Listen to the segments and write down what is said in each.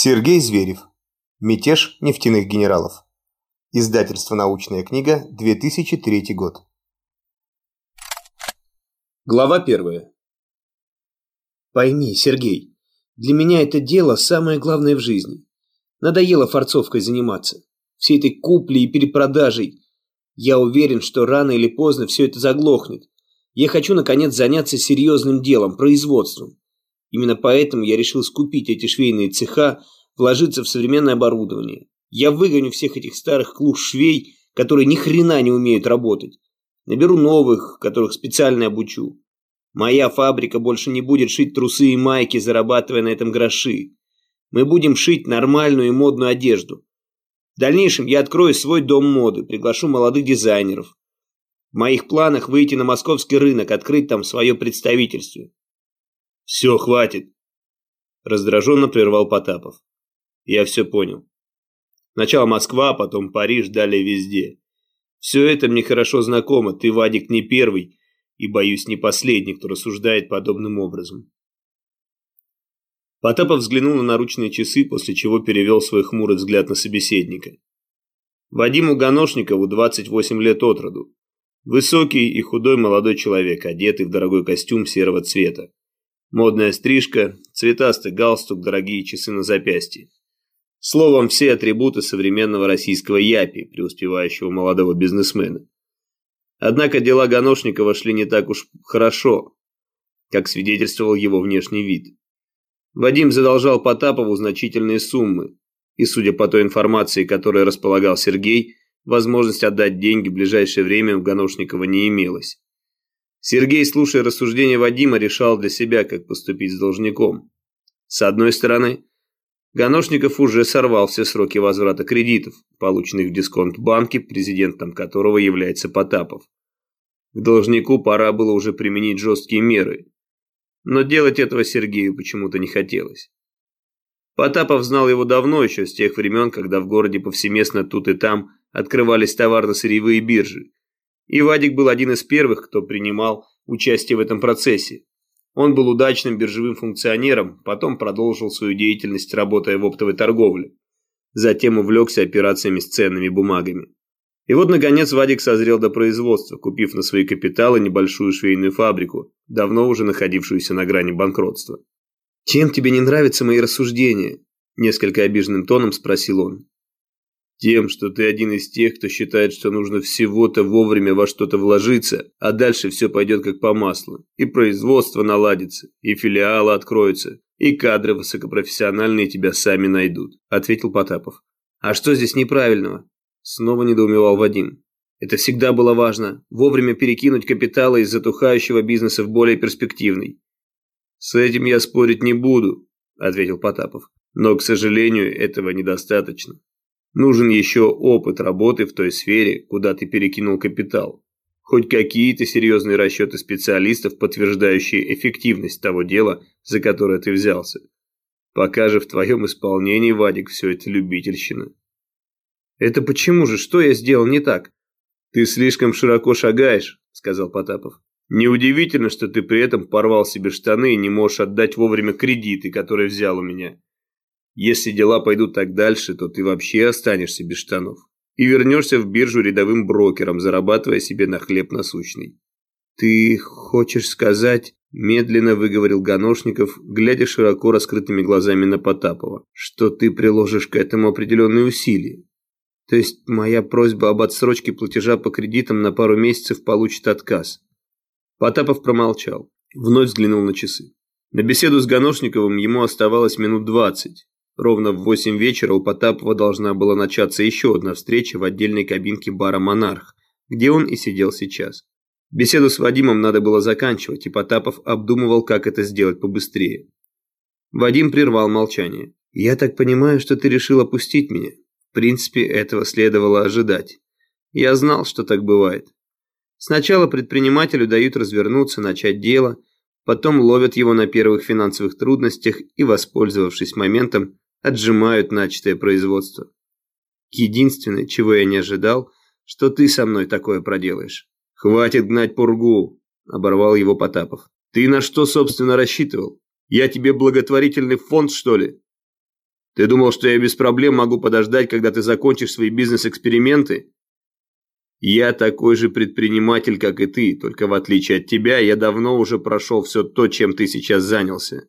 Сергей Зверев. Мятеж нефтяных генералов. Издательство «Научная книга», 2003 год. Глава первая. Пойми, Сергей, для меня это дело самое главное в жизни. Надоело форцовкой заниматься, всей этой куплей и перепродажей. Я уверен, что рано или поздно все это заглохнет. Я хочу, наконец, заняться серьезным делом, производством. Именно поэтому я решил скупить эти швейные цеха, вложиться в современное оборудование. Я выгоню всех этих старых клуш-швей, которые ни хрена не умеют работать. Наберу новых, которых специально обучу. Моя фабрика больше не будет шить трусы и майки, зарабатывая на этом гроши. Мы будем шить нормальную и модную одежду. В дальнейшем я открою свой дом моды, приглашу молодых дизайнеров. В моих планах выйти на московский рынок, открыть там свое представительство. «Все, хватит!» Раздраженно прервал Потапов. «Я все понял. Сначала Москва, потом Париж, далее везде. Все это мне хорошо знакомо, ты, Вадик, не первый и, боюсь, не последний, кто рассуждает подобным образом». Потапов взглянул на наручные часы, после чего перевел свой хмурый взгляд на собеседника. Вадиму Ганошникову 28 лет от роду. Высокий и худой молодой человек, одетый в дорогой костюм серого цвета. Модная стрижка, цветастый галстук, дорогие часы на запястье. Словом, все атрибуты современного российского япи, преуспевающего молодого бизнесмена. Однако дела Ганошникова шли не так уж хорошо, как свидетельствовал его внешний вид. Вадим задолжал Потапову значительные суммы, и, судя по той информации, которой располагал Сергей, возможность отдать деньги в ближайшее время у Ганошникова не имелось. Сергей, слушая рассуждения Вадима, решал для себя, как поступить с должником. С одной стороны, Ганошников уже сорвал все сроки возврата кредитов, полученных в дисконт-банке, президентом которого является Потапов. К должнику пора было уже применить жесткие меры. Но делать этого Сергею почему-то не хотелось. Потапов знал его давно, еще с тех времен, когда в городе повсеместно тут и там открывались товарно-сырьевые биржи, и Вадик был один из первых, кто принимал участие в этом процессе. Он был удачным биржевым функционером, потом продолжил свою деятельность, работая в оптовой торговле. Затем увлекся операциями с ценными бумагами. И вот, наконец, Вадик созрел до производства, купив на свои капиталы небольшую швейную фабрику, давно уже находившуюся на грани банкротства. «Чем тебе не нравятся мои рассуждения?» – несколько обиженным тоном спросил он. Тем, что ты один из тех, кто считает, что нужно всего-то вовремя во что-то вложиться, а дальше все пойдет как по маслу. И производство наладится, и филиалы откроются, и кадры высокопрофессиональные тебя сами найдут», – ответил Потапов. «А что здесь неправильного?» – снова недоумевал Вадим. «Это всегда было важно – вовремя перекинуть капиталы из затухающего бизнеса в более перспективный». «С этим я спорить не буду», – ответил Потапов. «Но, к сожалению, этого недостаточно». Нужен еще опыт работы в той сфере, куда ты перекинул капитал. Хоть какие-то серьезные расчеты специалистов, подтверждающие эффективность того дела, за которое ты взялся. Пока же в твоем исполнении, Вадик, все это любительщина. Это почему же? Что я сделал не так? Ты слишком широко шагаешь, сказал Потапов. Неудивительно, что ты при этом порвал себе штаны и не можешь отдать вовремя кредиты, которые взял у меня. Если дела пойдут так дальше, то ты вообще останешься без штанов и вернешься в биржу рядовым брокером, зарабатывая себе на хлеб насущный. «Ты хочешь сказать...» – медленно выговорил Ганошников, глядя широко раскрытыми глазами на Потапова, «что ты приложишь к этому определенные усилия. То есть моя просьба об отсрочке платежа по кредитам на пару месяцев получит отказ». Потапов промолчал, вновь взглянул на часы. На беседу с Ганошниковым ему оставалось минут двадцать. Ровно в восемь вечера у Потапова должна была начаться еще одна встреча в отдельной кабинке бара «Монарх», где он и сидел сейчас. Беседу с Вадимом надо было заканчивать, и Потапов обдумывал, как это сделать побыстрее. Вадим прервал молчание. «Я так понимаю, что ты решил опустить меня. В принципе, этого следовало ожидать. Я знал, что так бывает. Сначала предпринимателю дают развернуться, начать дело, потом ловят его на первых финансовых трудностях и, воспользовавшись моментом, отжимают начатое производство. Единственное, чего я не ожидал, что ты со мной такое проделаешь. Хватит гнать пургу, оборвал его Потапов. Ты на что, собственно, рассчитывал? Я тебе благотворительный фонд, что ли? Ты думал, что я без проблем могу подождать, когда ты закончишь свои бизнес-эксперименты? Я такой же предприниматель, как и ты, только в отличие от тебя, я давно уже прошел все то, чем ты сейчас занялся.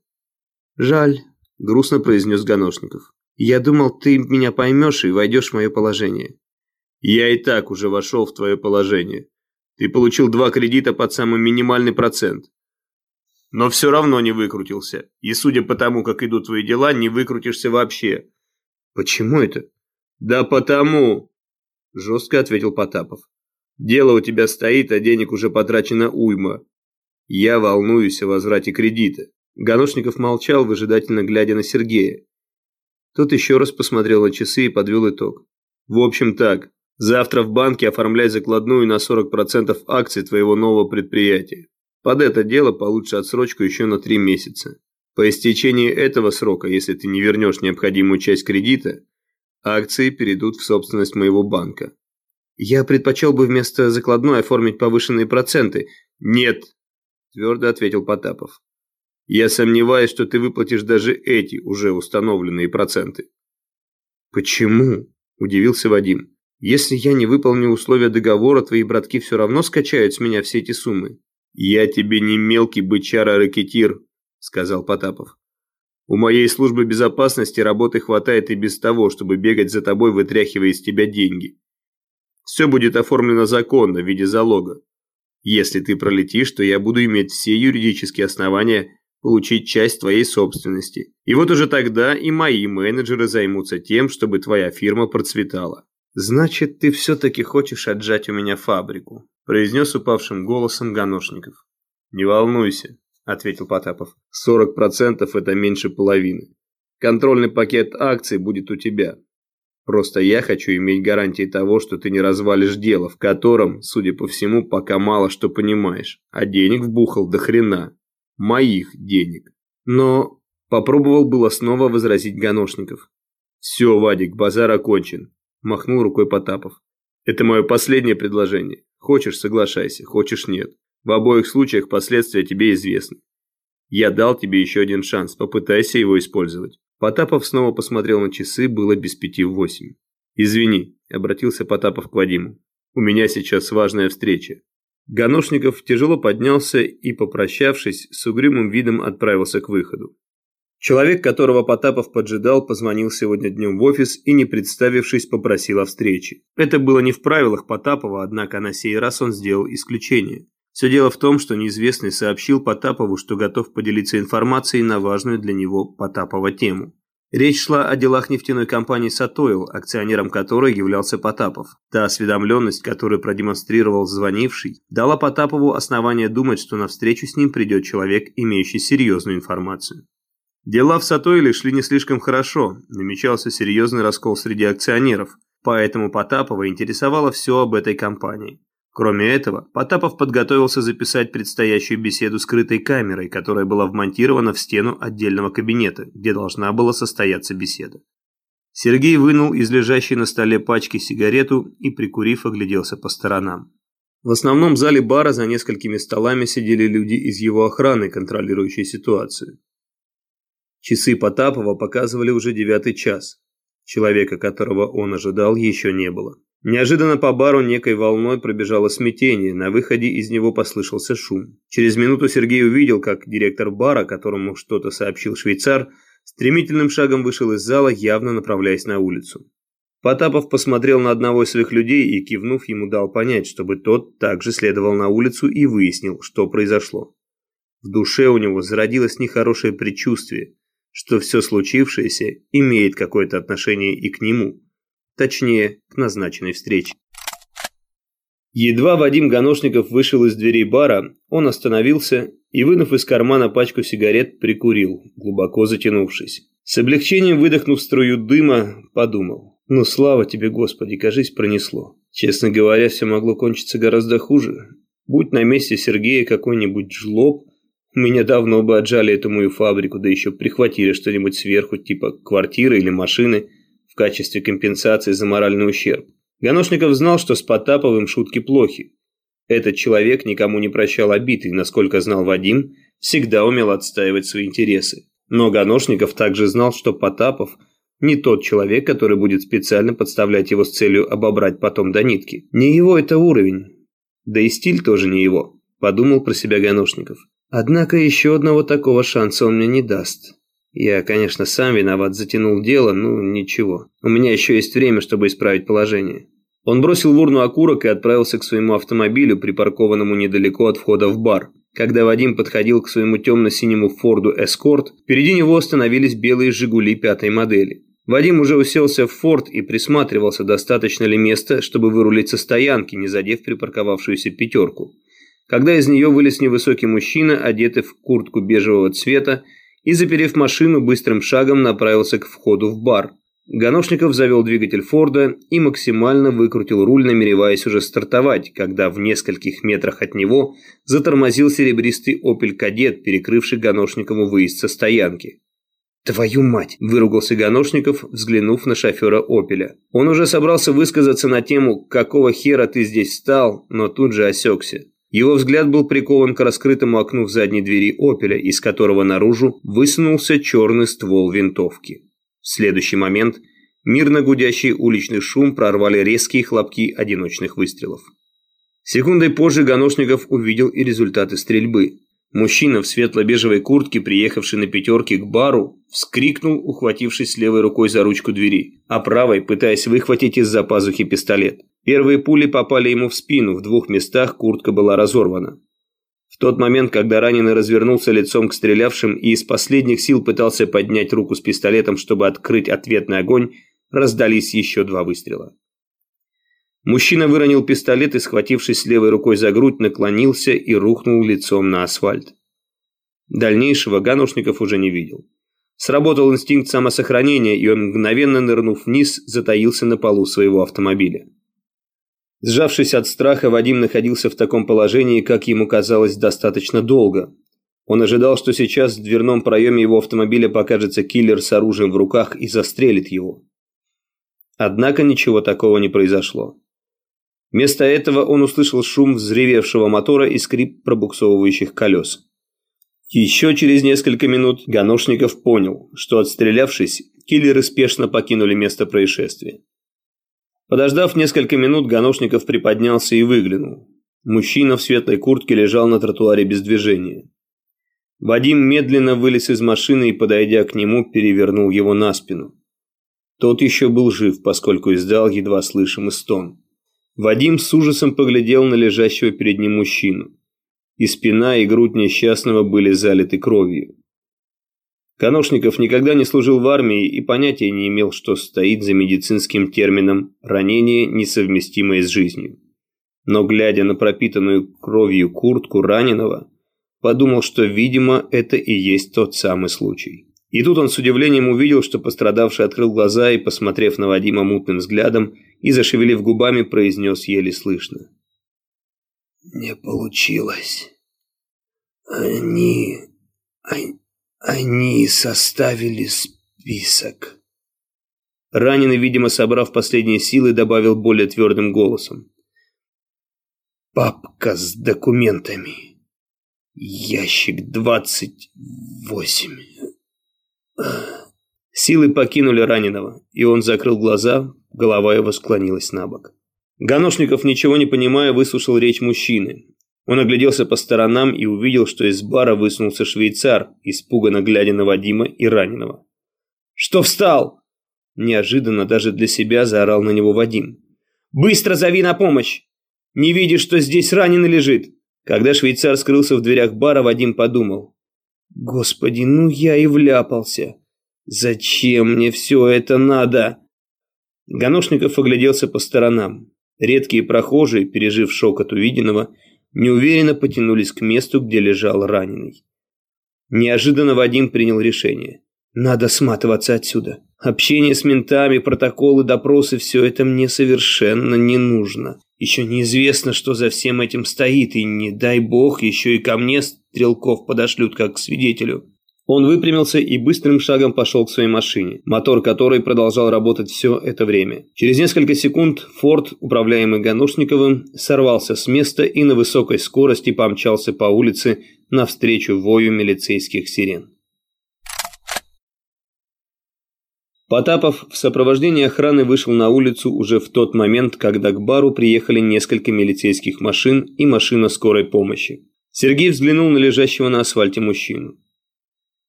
Жаль, грустно произнес Ганошников. Я думал, ты меня поймешь и войдешь в мое положение. Я и так уже вошел в твое положение. Ты получил два кредита под самый минимальный процент. Но все равно не выкрутился. И судя по тому, как идут твои дела, не выкрутишься вообще. Почему это? Да потому, жестко ответил Потапов. Дело у тебя стоит, а денег уже потрачено уйма. Я волнуюсь о возврате кредита. Ганошников молчал, выжидательно глядя на Сергея. Тот еще раз посмотрел на часы и подвел итог. В общем так, завтра в банке оформляй закладную на 40% акций твоего нового предприятия. Под это дело получишь отсрочку еще на три месяца. По истечении этого срока, если ты не вернешь необходимую часть кредита, акции перейдут в собственность моего банка. Я предпочел бы вместо закладной оформить повышенные проценты. Нет, твердо ответил Потапов. Я сомневаюсь, что ты выплатишь даже эти уже установленные проценты. Почему? Удивился Вадим. Если я не выполню условия договора, твои братки все равно скачают с меня все эти суммы. «Я тебе не мелкий бычара-ракетир», – сказал Потапов. «У моей службы безопасности работы хватает и без того, чтобы бегать за тобой, вытряхивая из тебя деньги. Все будет оформлено законно в виде залога. Если ты пролетишь, то я буду иметь все юридические основания получить часть твоей собственности. И вот уже тогда и мои менеджеры займутся тем, чтобы твоя фирма процветала. Значит, ты все-таки хочешь отжать у меня фабрику? произнес упавшим голосом Ганошников. «Не волнуйся», – ответил Потапов. «Сорок процентов – это меньше половины. Контрольный пакет акций будет у тебя. Просто я хочу иметь гарантии того, что ты не развалишь дело, в котором, судя по всему, пока мало что понимаешь. А денег вбухал до хрена. Моих денег. Но попробовал было снова возразить Ганошников. «Все, Вадик, базар окончен», – махнул рукой Потапов. «Это мое последнее предложение. Хочешь – соглашайся, хочешь – нет. В обоих случаях последствия тебе известны. Я дал тебе еще один шанс, попытайся его использовать. Потапов снова посмотрел на часы, было без пяти восемь. «Извини», – обратился Потапов к Вадиму. «У меня сейчас важная встреча». Ганошников тяжело поднялся и, попрощавшись, с угрюмым видом отправился к выходу. Человек, которого Потапов поджидал, позвонил сегодня днем в офис и, не представившись, попросил о встрече. Это было не в правилах Потапова, однако на сей раз он сделал исключение. Все дело в том, что неизвестный сообщил Потапову, что готов поделиться информацией на важную для него Потапова тему. Речь шла о делах нефтяной компании «Сатойл», акционером которой являлся Потапов. Та осведомленность, которую продемонстрировал звонивший, дала Потапову основание думать, что на встречу с ним придет человек, имеющий серьезную информацию. Дела в Сатойле шли не слишком хорошо, намечался серьезный раскол среди акционеров, поэтому Потапова интересовало все об этой компании. Кроме этого, Потапов подготовился записать предстоящую беседу скрытой камерой, которая была вмонтирована в стену отдельного кабинета, где должна была состояться беседа. Сергей вынул из лежащей на столе пачки сигарету и, прикурив, огляделся по сторонам. В основном зале бара за несколькими столами сидели люди из его охраны, контролирующие ситуацию. Часы Потапова показывали уже девятый час. Человека, которого он ожидал, еще не было. Неожиданно по бару некой волной пробежало смятение, на выходе из него послышался шум. Через минуту Сергей увидел, как директор бара, которому что-то сообщил швейцар, стремительным шагом вышел из зала, явно направляясь на улицу. Потапов посмотрел на одного из своих людей и, кивнув, ему дал понять, чтобы тот также следовал на улицу и выяснил, что произошло. В душе у него зародилось нехорошее предчувствие что все случившееся имеет какое-то отношение и к нему, точнее, к назначенной встрече. Едва Вадим Ганошников вышел из дверей бара, он остановился и, вынув из кармана пачку сигарет, прикурил, глубоко затянувшись. С облегчением выдохнув струю дыма, подумал. «Ну, слава тебе, Господи, кажись, пронесло. Честно говоря, все могло кончиться гораздо хуже. Будь на месте Сергея какой-нибудь жлоб, меня давно бы отжали эту мою фабрику, да еще прихватили что-нибудь сверху, типа квартиры или машины, качестве компенсации за моральный ущерб. Ганошников знал, что с Потаповым шутки плохи. Этот человек никому не прощал обид и, насколько знал Вадим, всегда умел отстаивать свои интересы. Но Ганошников также знал, что Потапов Не тот человек, который будет специально подставлять его с целью обобрать потом до нитки. Не его это уровень. Да и стиль тоже не его, подумал про себя Ганушников. Однако еще одного такого шанса он мне не даст. Я, конечно, сам виноват, затянул дело, ну ничего. У меня еще есть время, чтобы исправить положение. Он бросил в урну окурок и отправился к своему автомобилю, припаркованному недалеко от входа в бар. Когда Вадим подходил к своему темно-синему Форду Эскорт, впереди него остановились белые «Жигули» пятой модели. Вадим уже уселся в Форд и присматривался, достаточно ли места, чтобы вырулить со стоянки, не задев припарковавшуюся пятерку. Когда из нее вылез невысокий мужчина, одетый в куртку бежевого цвета, и, заперев машину, быстрым шагом направился к входу в бар. Ганошников завел двигатель Форда и максимально выкрутил руль, намереваясь уже стартовать, когда в нескольких метрах от него затормозил серебристый «Опель Кадет», перекрывший Ганошникову выезд со стоянки. «Твою мать!» – выругался Ганошников, взглянув на шофера «Опеля». Он уже собрался высказаться на тему «Какого хера ты здесь стал?», но тут же осекся. Его взгляд был прикован к раскрытому окну в задней двери «Опеля», из которого наружу высунулся черный ствол винтовки. В следующий момент мирно гудящий уличный шум прорвали резкие хлопки одиночных выстрелов. Секундой позже Ганошников увидел и результаты стрельбы. Мужчина в светло-бежевой куртке, приехавший на пятерке к бару, вскрикнул, ухватившись левой рукой за ручку двери, а правой пытаясь выхватить из-за пазухи пистолет. Первые пули попали ему в спину, в двух местах куртка была разорвана. В тот момент, когда раненый развернулся лицом к стрелявшим и из последних сил пытался поднять руку с пистолетом, чтобы открыть ответный огонь, раздались еще два выстрела. Мужчина выронил пистолет и, схватившись левой рукой за грудь, наклонился и рухнул лицом на асфальт. Дальнейшего Ганушников уже не видел. Сработал инстинкт самосохранения, и он, мгновенно нырнув вниз, затаился на полу своего автомобиля. Сжавшись от страха, Вадим находился в таком положении, как ему казалось, достаточно долго. Он ожидал, что сейчас в дверном проеме его автомобиля покажется киллер с оружием в руках и застрелит его. Однако ничего такого не произошло. Вместо этого он услышал шум взревевшего мотора и скрип пробуксовывающих колес. Еще через несколько минут Ганошников понял, что отстрелявшись, киллеры спешно покинули место происшествия. Подождав несколько минут, Ганошников приподнялся и выглянул. Мужчина в светлой куртке лежал на тротуаре без движения. Вадим медленно вылез из машины и, подойдя к нему, перевернул его на спину. Тот еще был жив, поскольку издал едва слышимый стон. Вадим с ужасом поглядел на лежащего перед ним мужчину. И спина, и грудь несчастного были залиты кровью. Коношников никогда не служил в армии и понятия не имел, что стоит за медицинским термином «ранение, несовместимое с жизнью». Но, глядя на пропитанную кровью куртку раненого, подумал, что, видимо, это и есть тот самый случай. И тут он с удивлением увидел, что пострадавший открыл глаза и, посмотрев на Вадима мутным взглядом и зашевелив губами, произнес еле слышно. «Не получилось. Они... они... Они составили список. Раненый, видимо, собрав последние силы, добавил более твердым голосом. Папка с документами. Ящик двадцать восемь. Силы покинули раненого, и он закрыл глаза, голова его склонилась на бок. Ганошников, ничего не понимая, выслушал речь мужчины. Он огляделся по сторонам и увидел, что из бара высунулся швейцар, испуганно глядя на Вадима и раненого. «Что встал?» Неожиданно даже для себя заорал на него Вадим. «Быстро зови на помощь! Не видишь, что здесь раненый лежит?» Когда швейцар скрылся в дверях бара, Вадим подумал. «Господи, ну я и вляпался! Зачем мне все это надо?» Ганошников огляделся по сторонам. Редкие прохожие, пережив шок от увиденного, неуверенно потянулись к месту, где лежал раненый. Неожиданно Вадим принял решение. Надо сматываться отсюда. Общение с ментами, протоколы, допросы – все это мне совершенно не нужно. Еще неизвестно, что за всем этим стоит, и не дай бог, еще и ко мне стрелков подошлют как к свидетелю. Он выпрямился и быстрым шагом пошел к своей машине, мотор которой продолжал работать все это время. Через несколько секунд Форд, управляемый Ганушниковым, сорвался с места и на высокой скорости помчался по улице навстречу вою милицейских сирен. Потапов в сопровождении охраны вышел на улицу уже в тот момент, когда к бару приехали несколько милицейских машин и машина скорой помощи. Сергей взглянул на лежащего на асфальте мужчину.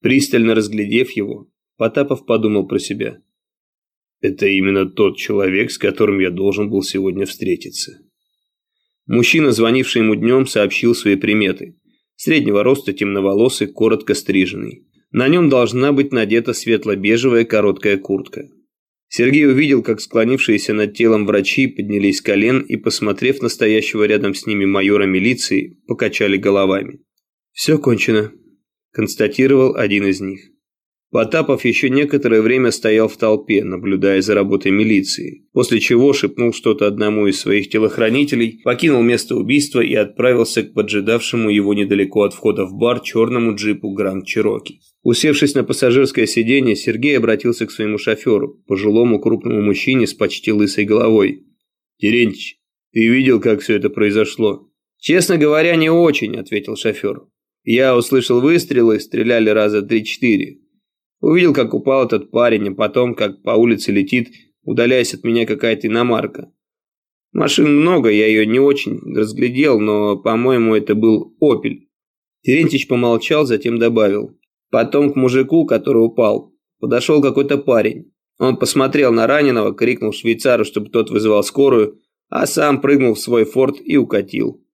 Пристально разглядев его, Потапов подумал про себя. Это именно тот человек, с которым я должен был сегодня встретиться. Мужчина, звонивший ему днем, сообщил свои приметы. Среднего роста, темноволосый, коротко стриженный. На нем должна быть надета светло-бежевая короткая куртка. Сергей увидел, как склонившиеся над телом врачи поднялись с колен и, посмотрев настоящего рядом с ними майора милиции, покачали головами. «Все кончено», – констатировал один из них. Потапов еще некоторое время стоял в толпе, наблюдая за работой милиции, после чего шепнул что-то одному из своих телохранителей, покинул место убийства и отправился к поджидавшему его недалеко от входа в бар черному джипу Гранд Чироки. Усевшись на пассажирское сиденье, Сергей обратился к своему шоферу, пожилому крупному мужчине с почти лысой головой. «Терентьевич, ты видел, как все это произошло?» «Честно говоря, не очень», – ответил шофер. «Я услышал выстрелы, стреляли раза три-четыре. Увидел, как упал этот парень, а потом, как по улице летит, удаляясь от меня какая-то иномарка. Машин много, я ее не очень разглядел, но, по-моему, это был «Опель». Терентьевич помолчал, затем добавил. Потом к мужику, который упал, подошел какой-то парень. Он посмотрел на раненого, крикнул швейцару, чтобы тот вызывал скорую, а сам прыгнул в свой форт и укатил.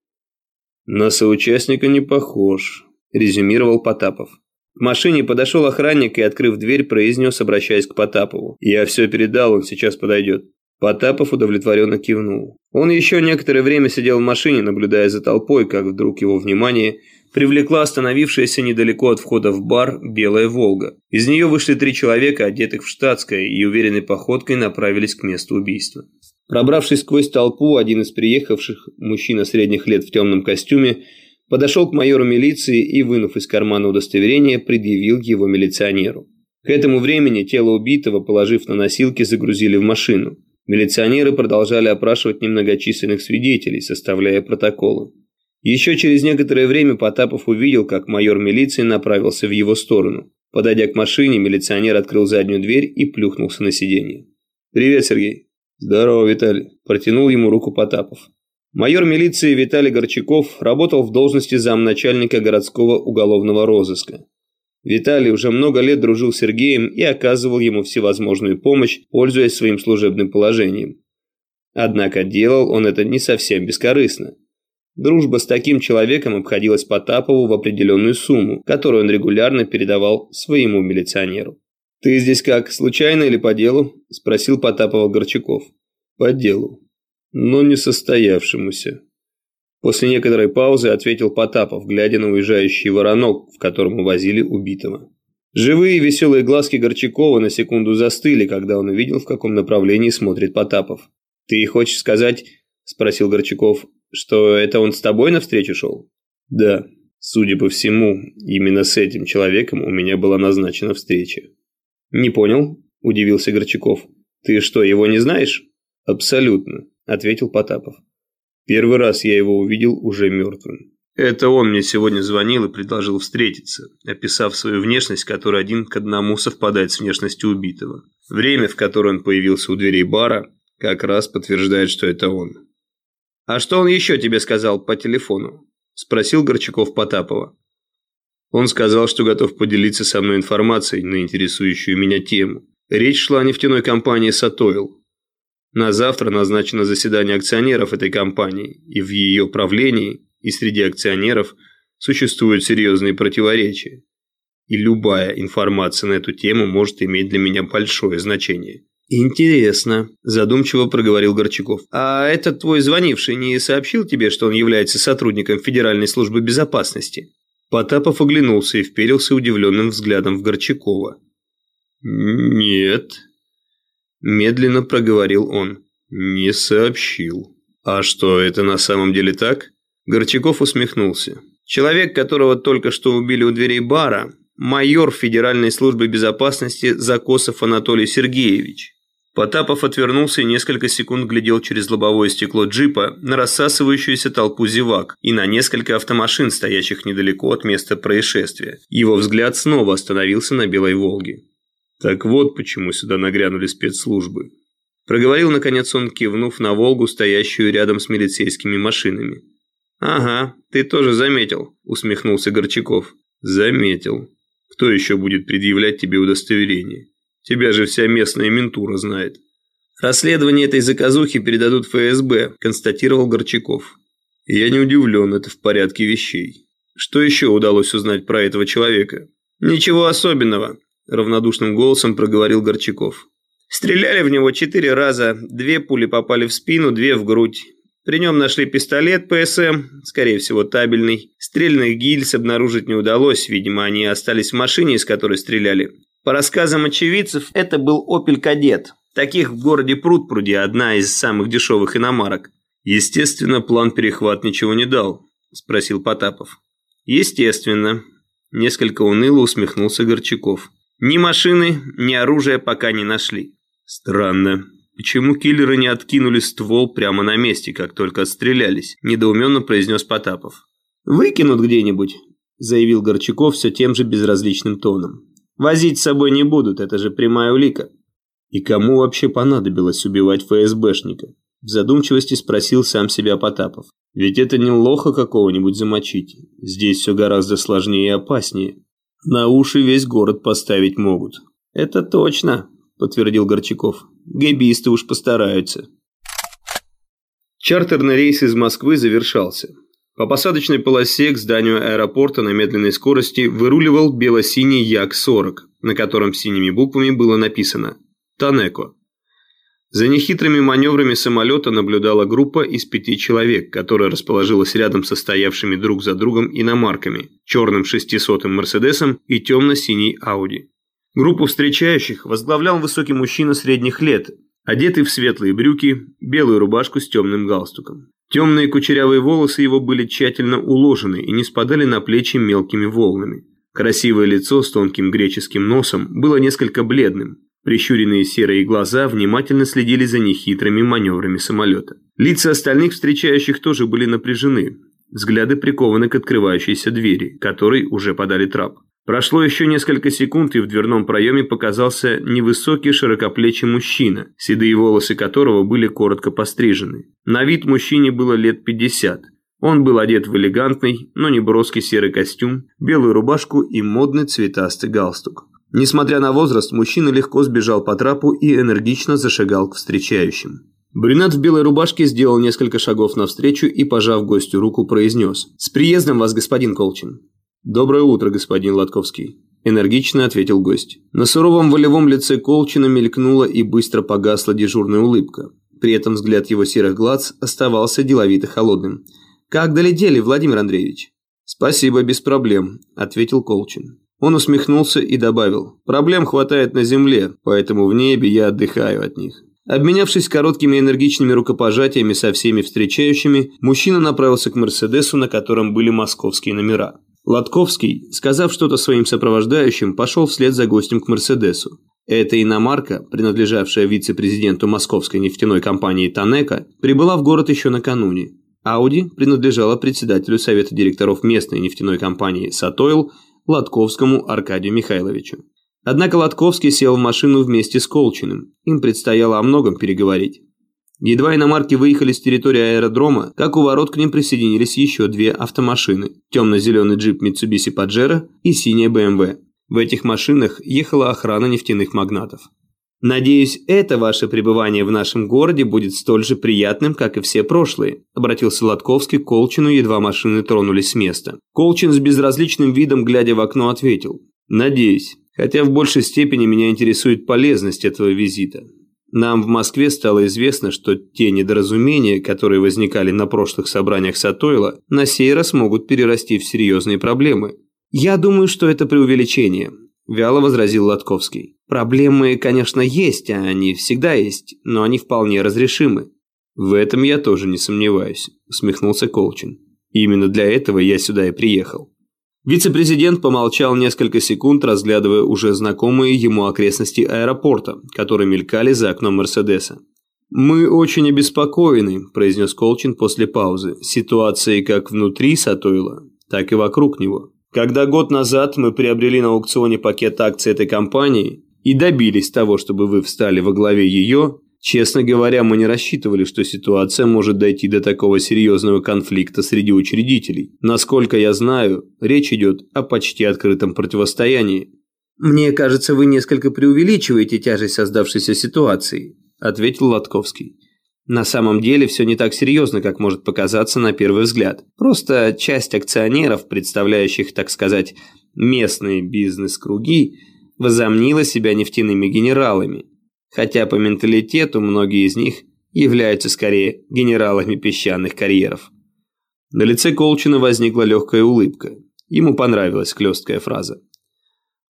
«На соучастника не похож», – резюмировал Потапов. К машине подошел охранник и, открыв дверь, произнес, обращаясь к Потапову. «Я все передал, он сейчас подойдет». Потапов удовлетворенно кивнул. Он еще некоторое время сидел в машине, наблюдая за толпой, как вдруг его внимание привлекла остановившаяся недалеко от входа в бар «Белая Волга». Из нее вышли три человека, одетых в штатское, и уверенной походкой направились к месту убийства. Пробравшись сквозь толпу, один из приехавших, мужчина средних лет в темном костюме, подошел к майору милиции и, вынув из кармана удостоверение, предъявил его милиционеру. К этому времени тело убитого, положив на носилки, загрузили в машину. Милиционеры продолжали опрашивать немногочисленных свидетелей, составляя протоколы. Еще через некоторое время Потапов увидел, как майор милиции направился в его сторону. Подойдя к машине, милиционер открыл заднюю дверь и плюхнулся на сиденье. «Привет, Сергей». «Здорово, Виталий», – протянул ему руку Потапов. Майор милиции Виталий Горчаков работал в должности замначальника городского уголовного розыска. Виталий уже много лет дружил с Сергеем и оказывал ему всевозможную помощь, пользуясь своим служебным положением. Однако делал он это не совсем бескорыстно. Дружба с таким человеком обходилась Потапову в определенную сумму, которую он регулярно передавал своему милиционеру. «Ты здесь как, случайно или по делу?» – спросил Потапова Горчаков. «По делу», но не состоявшемуся. После некоторой паузы ответил Потапов, глядя на уезжающий воронок, в котором увозили убитого. Живые веселые глазки Горчакова на секунду застыли, когда он увидел, в каком направлении смотрит Потапов. «Ты хочешь сказать, – спросил Горчаков, – что это он с тобой навстречу шел?» «Да. Судя по всему, именно с этим человеком у меня была назначена встреча». «Не понял?» – удивился Горчаков. «Ты что, его не знаешь?» «Абсолютно ответил Потапов. Первый раз я его увидел уже мертвым. Это он мне сегодня звонил и предложил встретиться, описав свою внешность, которая один к одному совпадает с внешностью убитого. Время, в которое он появился у дверей бара, как раз подтверждает, что это он. «А что он еще тебе сказал по телефону?» – спросил Горчаков Потапова. Он сказал, что готов поделиться со мной информацией на интересующую меня тему. Речь шла о нефтяной компании «Сатойл», на завтра назначено заседание акционеров этой компании, и в ее правлении и среди акционеров существуют серьезные противоречия. И любая информация на эту тему может иметь для меня большое значение. «Интересно», – задумчиво проговорил Горчаков. «А этот твой звонивший не сообщил тебе, что он является сотрудником Федеральной службы безопасности?» Потапов оглянулся и вперился удивленным взглядом в Горчакова. «Нет», Медленно проговорил он. Не сообщил. А что, это на самом деле так? Горчаков усмехнулся. Человек, которого только что убили у дверей бара, майор Федеральной службы безопасности Закосов Анатолий Сергеевич. Потапов отвернулся и несколько секунд глядел через лобовое стекло джипа на рассасывающуюся толпу зевак и на несколько автомашин, стоящих недалеко от места происшествия. Его взгляд снова остановился на Белой Волге. Так вот почему сюда нагрянули спецслужбы. Проговорил, наконец, он, кивнув на «Волгу», стоящую рядом с милицейскими машинами. «Ага, ты тоже заметил», – усмехнулся Горчаков. «Заметил. Кто еще будет предъявлять тебе удостоверение? Тебя же вся местная ментура знает». «Расследование этой заказухи передадут ФСБ», – констатировал Горчаков. «Я не удивлен, это в порядке вещей. Что еще удалось узнать про этого человека?» «Ничего особенного», – равнодушным голосом проговорил Горчаков. «Стреляли в него четыре раза, две пули попали в спину, две в грудь. При нем нашли пистолет ПСМ, скорее всего табельный. Стрельных гильз обнаружить не удалось, видимо, они остались в машине, из которой стреляли. По рассказам очевидцев, это был «Опель Кадет». Таких в городе пруд-пруди, одна из самых дешевых иномарок. Естественно, план перехват ничего не дал, спросил Потапов. Естественно. Несколько уныло усмехнулся Горчаков. Ни машины, ни оружия пока не нашли. Странно. «Почему киллеры не откинули ствол прямо на месте, как только отстрелялись?» – недоуменно произнес Потапов. «Выкинут где-нибудь», – заявил Горчаков все тем же безразличным тоном. «Возить с собой не будут, это же прямая улика». «И кому вообще понадобилось убивать ФСБшника?» – в задумчивости спросил сам себя Потапов. «Ведь это не лоха какого-нибудь замочить. Здесь все гораздо сложнее и опаснее. На уши весь город поставить могут». «Это точно», – подтвердил Горчаков. Гэбисты уж постараются. Чартерный рейс из Москвы завершался. По посадочной полосе к зданию аэропорта на медленной скорости выруливал бело-синий Як-40, на котором синими буквами было написано «Танеко». За нехитрыми маневрами самолета наблюдала группа из пяти человек, которая расположилась рядом со стоявшими друг за другом иномарками, черным 600-м Мерседесом и темно-синей Ауди. Группу встречающих возглавлял высокий мужчина средних лет, одетый в светлые брюки, белую рубашку с темным галстуком. Темные кучерявые волосы его были тщательно уложены и не спадали на плечи мелкими волнами. Красивое лицо с тонким греческим носом было несколько бледным. Прищуренные серые глаза внимательно следили за нехитрыми маневрами самолета. Лица остальных встречающих тоже были напряжены. Взгляды прикованы к открывающейся двери, которой уже подали трап. Прошло еще несколько секунд, и в дверном проеме показался невысокий широкоплечий мужчина, седые волосы которого были коротко пострижены. На вид мужчине было лет 50. Он был одет в элегантный, но не броский серый костюм, белую рубашку и модный цветастый галстук. Несмотря на возраст, мужчина легко сбежал по трапу и энергично зашагал к встречающим. Брюнет в белой рубашке сделал несколько шагов навстречу и, пожав гостю руку, произнес «С приездом вас, господин Колчин!» «Доброе утро, господин Латковский», – энергично ответил гость. На суровом волевом лице Колчина мелькнула и быстро погасла дежурная улыбка. При этом взгляд его серых глаз оставался деловито холодным. «Как долетели, Владимир Андреевич?» «Спасибо, без проблем», – ответил Колчин. Он усмехнулся и добавил, «Проблем хватает на земле, поэтому в небе я отдыхаю от них». Обменявшись короткими энергичными рукопожатиями со всеми встречающими, мужчина направился к Мерседесу, на котором были московские номера. Латковский, сказав что-то своим сопровождающим, пошел вслед за гостем к Мерседесу. Эта иномарка, принадлежавшая вице-президенту московской нефтяной компании «Танека», прибыла в город еще накануне. Ауди принадлежала председателю совета директоров местной нефтяной компании «Сатойл» Латковскому Аркадию Михайловичу. Однако Латковский сел в машину вместе с Колчиным. Им предстояло о многом переговорить. Едва иномарки выехали с территории аэродрома, как у ворот к ним присоединились еще две автомашины – темно-зеленый джип Mitsubishi Pajero и синяя BMW. В этих машинах ехала охрана нефтяных магнатов. «Надеюсь, это ваше пребывание в нашем городе будет столь же приятным, как и все прошлые», обратился Лотковский к Колчину, едва машины тронулись с места. Колчин с безразличным видом, глядя в окно, ответил «Надеюсь, хотя в большей степени меня интересует полезность этого визита. Нам в Москве стало известно, что те недоразумения, которые возникали на прошлых собраниях Сатойла, на сей раз могут перерасти в серьезные проблемы. «Я думаю, что это преувеличение», – вяло возразил Лотковский. «Проблемы, конечно, есть, а они всегда есть, но они вполне разрешимы». «В этом я тоже не сомневаюсь», – усмехнулся Колчин. «Именно для этого я сюда и приехал». Вице-президент помолчал несколько секунд, разглядывая уже знакомые ему окрестности аэропорта, которые мелькали за окном Мерседеса. «Мы очень обеспокоены», – произнес Колчин после паузы, – «ситуацией как внутри Сатойла, так и вокруг него. Когда год назад мы приобрели на аукционе пакет акций этой компании, и добились того, чтобы вы встали во главе ее, честно говоря, мы не рассчитывали, что ситуация может дойти до такого серьезного конфликта среди учредителей. Насколько я знаю, речь идет о почти открытом противостоянии. «Мне кажется, вы несколько преувеличиваете тяжесть создавшейся ситуации», – ответил Лотковский. На самом деле все не так серьезно, как может показаться на первый взгляд. Просто часть акционеров, представляющих, так сказать, местные бизнес-круги, возомнила себя нефтяными генералами, хотя по менталитету многие из них являются скорее генералами песчаных карьеров. На лице Колчина возникла легкая улыбка. Ему понравилась клесткая фраза.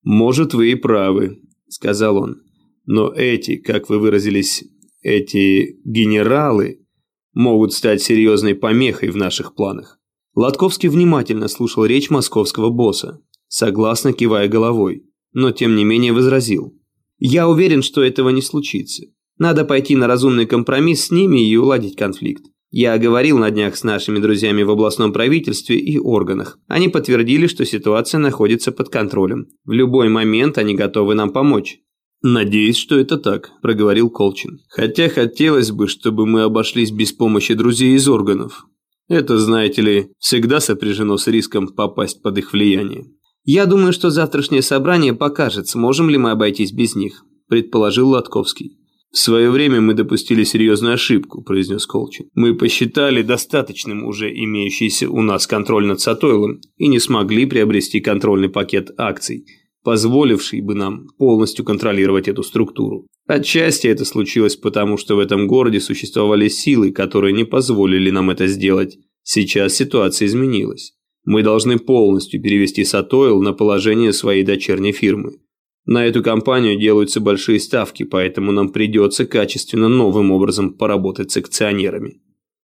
«Может, вы и правы», – сказал он. «Но эти, как вы выразились, эти генералы могут стать серьезной помехой в наших планах». Лотковский внимательно слушал речь московского босса, согласно кивая головой, но тем не менее возразил. «Я уверен, что этого не случится. Надо пойти на разумный компромисс с ними и уладить конфликт. Я говорил на днях с нашими друзьями в областном правительстве и органах. Они подтвердили, что ситуация находится под контролем. В любой момент они готовы нам помочь. «Надеюсь, что это так», – проговорил Колчин. «Хотя хотелось бы, чтобы мы обошлись без помощи друзей из органов. Это, знаете ли, всегда сопряжено с риском попасть под их влияние». «Я думаю, что завтрашнее собрание покажет, сможем ли мы обойтись без них», – предположил Лотковский. «В свое время мы допустили серьезную ошибку», – произнес Колчин. «Мы посчитали достаточным уже имеющийся у нас контроль над Сатойлом и не смогли приобрести контрольный пакет акций – позволивший бы нам полностью контролировать эту структуру. Отчасти это случилось потому, что в этом городе существовали силы, которые не позволили нам это сделать. Сейчас ситуация изменилась. Мы должны полностью перевести Сатойл на положение своей дочерней фирмы. На эту компанию делаются большие ставки, поэтому нам придется качественно новым образом поработать с акционерами.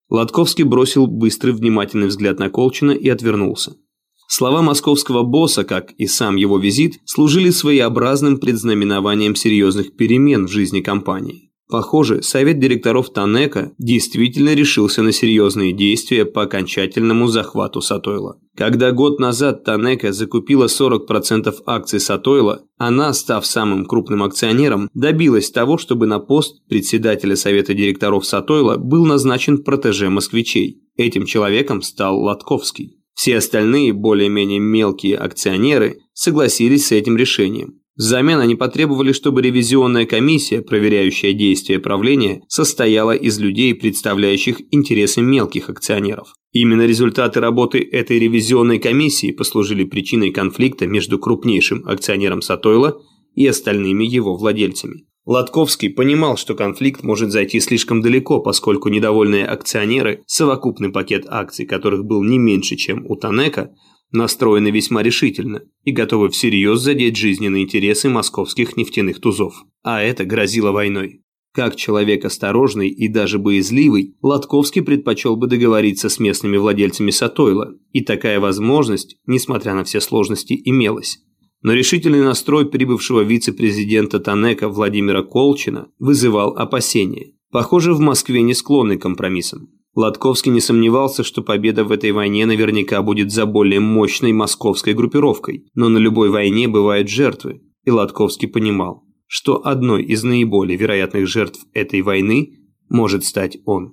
Лотковский бросил быстрый внимательный взгляд на Колчина и отвернулся. Слова московского босса, как и сам его визит, служили своеобразным предзнаменованием серьезных перемен в жизни компании. Похоже, совет директоров Танека действительно решился на серьезные действия по окончательному захвату Сатойла. Когда год назад Танека закупила 40% акций Сатойла, она, став самым крупным акционером, добилась того, чтобы на пост председателя совета директоров Сатойла был назначен протеже москвичей. Этим человеком стал Латковский. Все остальные, более-менее мелкие акционеры, согласились с этим решением. Взамен они потребовали, чтобы ревизионная комиссия, проверяющая действия правления, состояла из людей, представляющих интересы мелких акционеров. Именно результаты работы этой ревизионной комиссии послужили причиной конфликта между крупнейшим акционером Сатойла и остальными его владельцами. Латковский понимал, что конфликт может зайти слишком далеко, поскольку недовольные акционеры, совокупный пакет акций которых был не меньше, чем у Танека, настроены весьма решительно и готовы всерьез задеть жизненные интересы московских нефтяных тузов. А это грозило войной. Как человек осторожный и даже боязливый, Латковский предпочел бы договориться с местными владельцами Сатойла, и такая возможность, несмотря на все сложности, имелась. Но решительный настрой прибывшего вице-президента Танека Владимира Колчина вызывал опасения. Похоже, в Москве не склонны к компромиссам. Латковский не сомневался, что победа в этой войне наверняка будет за более мощной московской группировкой, но на любой войне бывают жертвы, и Латковский понимал, что одной из наиболее вероятных жертв этой войны может стать он.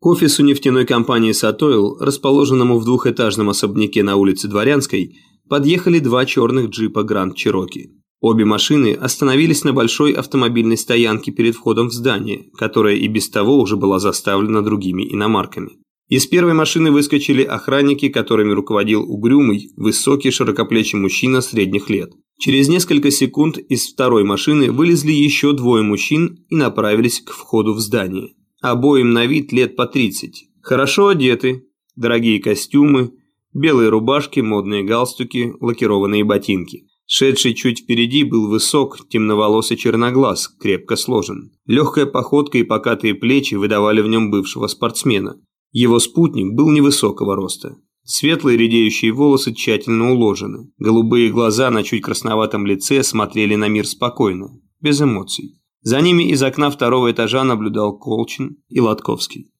К офису нефтяной компании «Сатойл», расположенному в двухэтажном особняке на улице Дворянской, подъехали два черных джипа «Гранд Чироки». Обе машины остановились на большой автомобильной стоянке перед входом в здание, которое и без того уже была заставлена другими иномарками. Из первой машины выскочили охранники, которыми руководил угрюмый, высокий, широкоплечий мужчина средних лет. Через несколько секунд из второй машины вылезли еще двое мужчин и направились к входу в здание. Обоим на вид лет по 30. Хорошо одеты, дорогие костюмы, белые рубашки, модные галстуки, лакированные ботинки. Шедший чуть впереди был высок, темноволосый черноглаз, крепко сложен. Легкая походка и покатые плечи выдавали в нем бывшего спортсмена. Его спутник был невысокого роста. Светлые редеющие волосы тщательно уложены. Голубые глаза на чуть красноватом лице смотрели на мир спокойно, без эмоций. За ними из окна второго этажа наблюдал Колчин и Лотковский.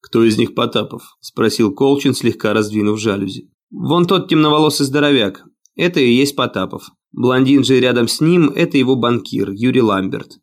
«Кто из них Потапов?» – спросил Колчин, слегка раздвинув жалюзи. «Вон тот темноволосый здоровяк. Это и есть Потапов. Блондин же рядом с ним – это его банкир Юрий Ламберт,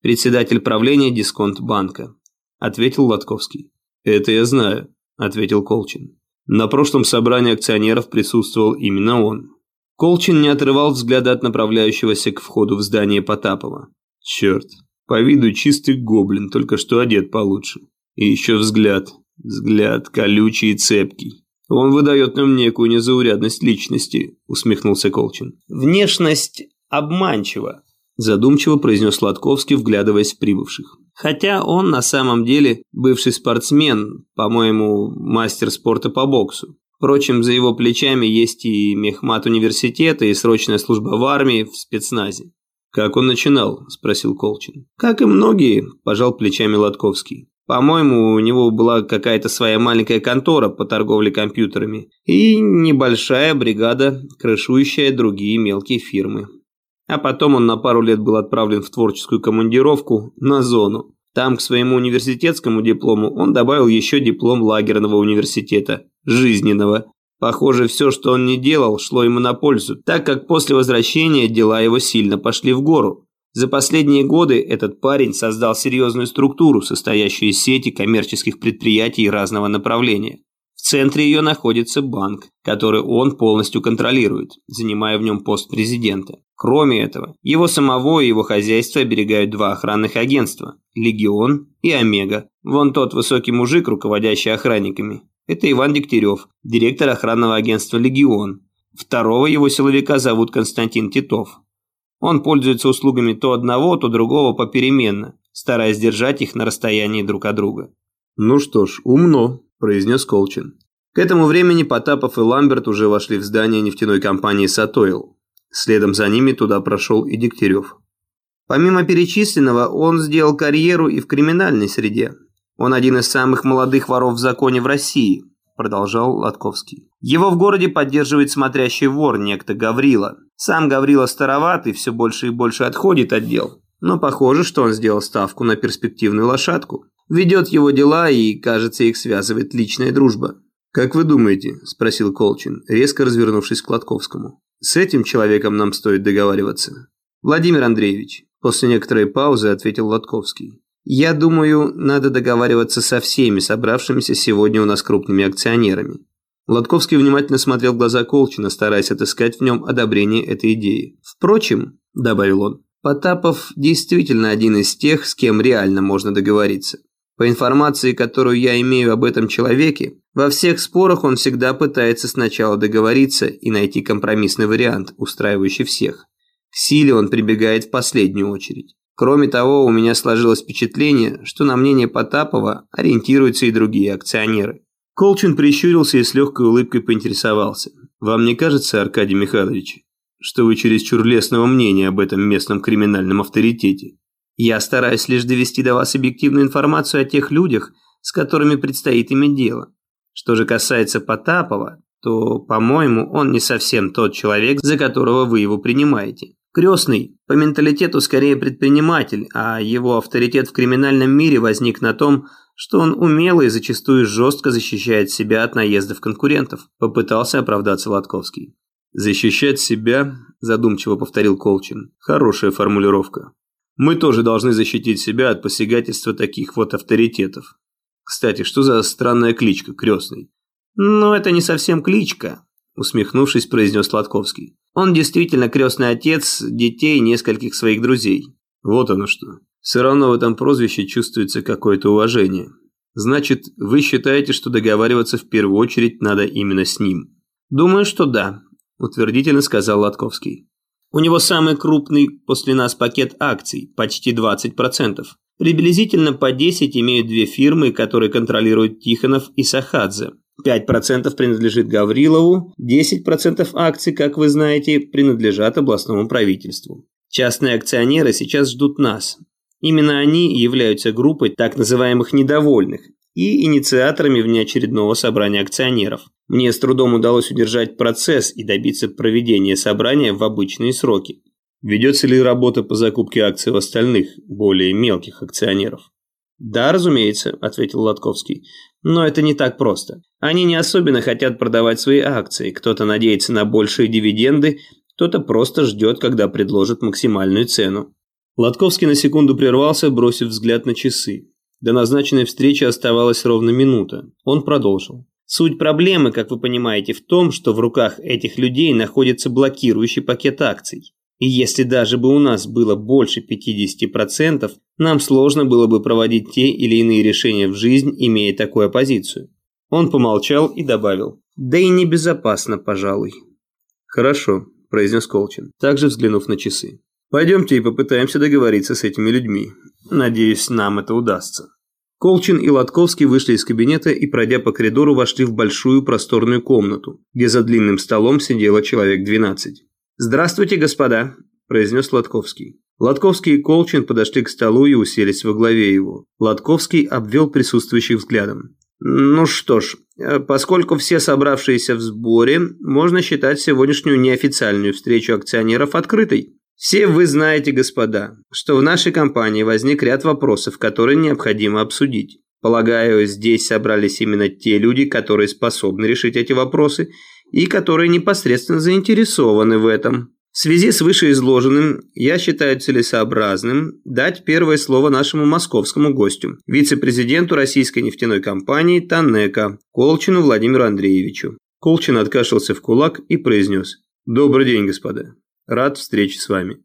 председатель правления Дисконт-банка», – ответил Лотковский. «Это я знаю», – ответил Колчин. На прошлом собрании акционеров присутствовал именно он. Колчин не отрывал взгляда от направляющегося к входу в здание Потапова. Черт, по виду чистый гоблин, только что одет получше. И еще взгляд. Взгляд колючий и цепкий. Он выдает нам некую незаурядность личности, усмехнулся Колчин. Внешность обманчива, задумчиво произнес Сладковский, вглядываясь в прибывших. Хотя он на самом деле бывший спортсмен, по-моему, мастер спорта по боксу. Впрочем, за его плечами есть и мехмат университета, и срочная служба в армии, в спецназе. «Как он начинал?» – спросил Колчин. «Как и многие», – пожал плечами Лотковский. По-моему, у него была какая-то своя маленькая контора по торговле компьютерами и небольшая бригада, крышующая другие мелкие фирмы. А потом он на пару лет был отправлен в творческую командировку на зону. Там к своему университетскому диплому он добавил еще диплом лагерного университета, жизненного. Похоже, все, что он не делал, шло ему на пользу, так как после возвращения дела его сильно пошли в гору. За последние годы этот парень создал серьезную структуру, состоящую из сети коммерческих предприятий разного направления. В центре ее находится банк, который он полностью контролирует, занимая в нем пост президента. Кроме этого, его самого и его хозяйство оберегают два охранных агентства – «Легион» и «Омега». Вон тот высокий мужик, руководящий охранниками. Это Иван Дегтярев, директор охранного агентства «Легион». Второго его силовика зовут Константин Титов. Он пользуется услугами то одного, то другого попеременно, стараясь держать их на расстоянии друг от друга. «Ну что ж, умно», – произнес Колчин. К этому времени Потапов и Ламберт уже вошли в здание нефтяной компании «Сатойл». Следом за ними туда прошел и Дегтярев. Помимо перечисленного, он сделал карьеру и в криминальной среде. Он один из самых молодых воров в законе в России, продолжал Латковский. Его в городе поддерживает смотрящий вор, некто Гаврила. Сам Гаврила староват и все больше и больше отходит от дел. Но похоже, что он сделал ставку на перспективную лошадку. Ведет его дела и, кажется, их связывает личная дружба. «Как вы думаете?» – спросил Колчин, резко развернувшись к Кладковскому. «С этим человеком нам стоит договариваться». «Владимир Андреевич», – после некоторой паузы ответил Латковский. «Я думаю, надо договариваться со всеми собравшимися сегодня у нас крупными акционерами. Лотковский внимательно смотрел в глаза Колчина, стараясь отыскать в нем одобрение этой идеи. «Впрочем», – добавил он, – «Потапов действительно один из тех, с кем реально можно договориться. По информации, которую я имею об этом человеке, во всех спорах он всегда пытается сначала договориться и найти компромиссный вариант, устраивающий всех. К силе он прибегает в последнюю очередь. Кроме того, у меня сложилось впечатление, что на мнение Потапова ориентируются и другие акционеры. Колчин прищурился и с легкой улыбкой поинтересовался. «Вам не кажется, Аркадий Михайлович, что вы чересчур лестного мнения об этом местном криминальном авторитете?» «Я стараюсь лишь довести до вас объективную информацию о тех людях, с которыми предстоит иметь дело. Что же касается Потапова, то, по-моему, он не совсем тот человек, за которого вы его принимаете. Крестный по менталитету скорее предприниматель, а его авторитет в криминальном мире возник на том, что он умело и зачастую жестко защищает себя от наездов конкурентов, попытался оправдаться Лотковский. «Защищать себя», – задумчиво повторил Колчин, – «хорошая формулировка. Мы тоже должны защитить себя от посягательства таких вот авторитетов. Кстати, что за странная кличка, крестный?» «Ну, это не совсем кличка», – усмехнувшись, произнес Лотковский. «Он действительно крестный отец детей нескольких своих друзей». «Вот оно что. Все равно в этом прозвище чувствуется какое-то уважение. Значит, вы считаете, что договариваться в первую очередь надо именно с ним? Думаю, что да, утвердительно сказал Латковский. У него самый крупный после нас пакет акций, почти 20%. Приблизительно по 10 имеют две фирмы, которые контролируют Тихонов и Сахадзе. 5% принадлежит Гаврилову, 10% акций, как вы знаете, принадлежат областному правительству. Частные акционеры сейчас ждут нас, Именно они являются группой так называемых недовольных и инициаторами внеочередного собрания акционеров. Мне с трудом удалось удержать процесс и добиться проведения собрания в обычные сроки. Ведется ли работа по закупке акций у остальных, более мелких акционеров? «Да, разумеется», – ответил Лотковский. «Но это не так просто. Они не особенно хотят продавать свои акции. Кто-то надеется на большие дивиденды, кто-то просто ждет, когда предложат максимальную цену. Лотковский на секунду прервался, бросив взгляд на часы. До назначенной встречи оставалась ровно минута. Он продолжил. Суть проблемы, как вы понимаете, в том, что в руках этих людей находится блокирующий пакет акций. И если даже бы у нас было больше 50%, нам сложно было бы проводить те или иные решения в жизнь, имея такую оппозицию. Он помолчал и добавил. Да и небезопасно, пожалуй. Хорошо, произнес Колчин, также взглянув на часы. Пойдемте и попытаемся договориться с этими людьми. Надеюсь, нам это удастся. Колчин и Лотковский вышли из кабинета и, пройдя по коридору, вошли в большую просторную комнату, где за длинным столом сидело человек 12. «Здравствуйте, господа», – произнес Лотковский. Лотковский и Колчин подошли к столу и уселись во главе его. Лотковский обвел присутствующих взглядом. «Ну что ж, э, поскольку все собравшиеся в сборе, можно считать сегодняшнюю неофициальную встречу акционеров открытой. Все вы знаете, господа, что в нашей компании возник ряд вопросов, которые необходимо обсудить. Полагаю, здесь собрались именно те люди, которые способны решить эти вопросы – и которые непосредственно заинтересованы в этом. В связи с вышеизложенным, я считаю целесообразным дать первое слово нашему московскому гостю, вице-президенту российской нефтяной компании «Танека» Колчину Владимиру Андреевичу. Колчин откашлялся в кулак и произнес «Добрый день, господа. Рад встрече с вами».